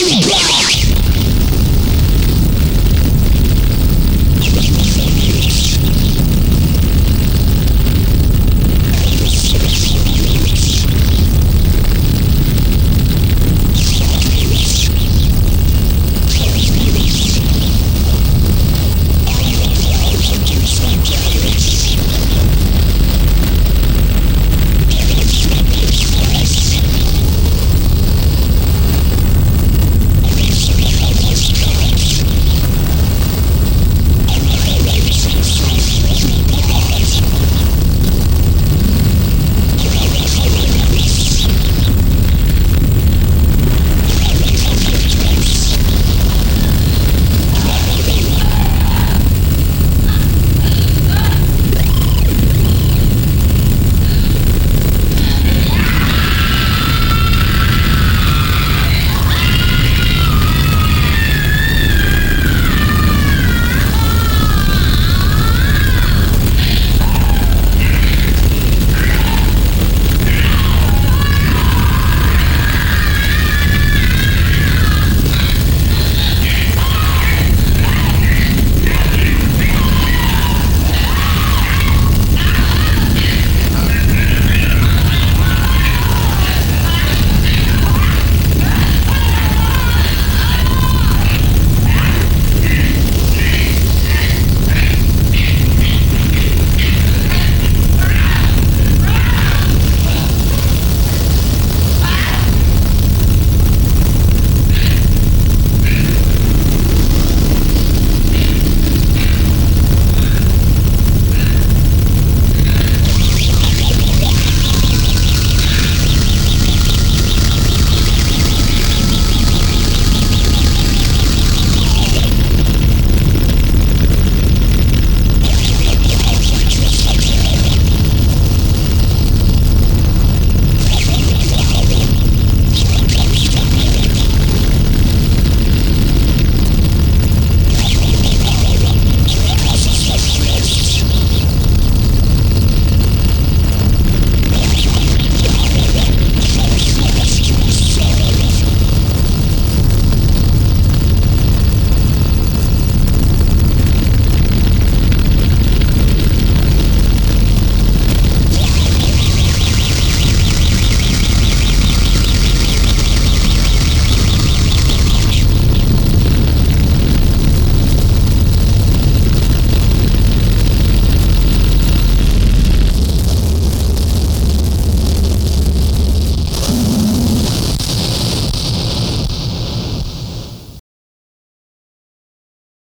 you blood!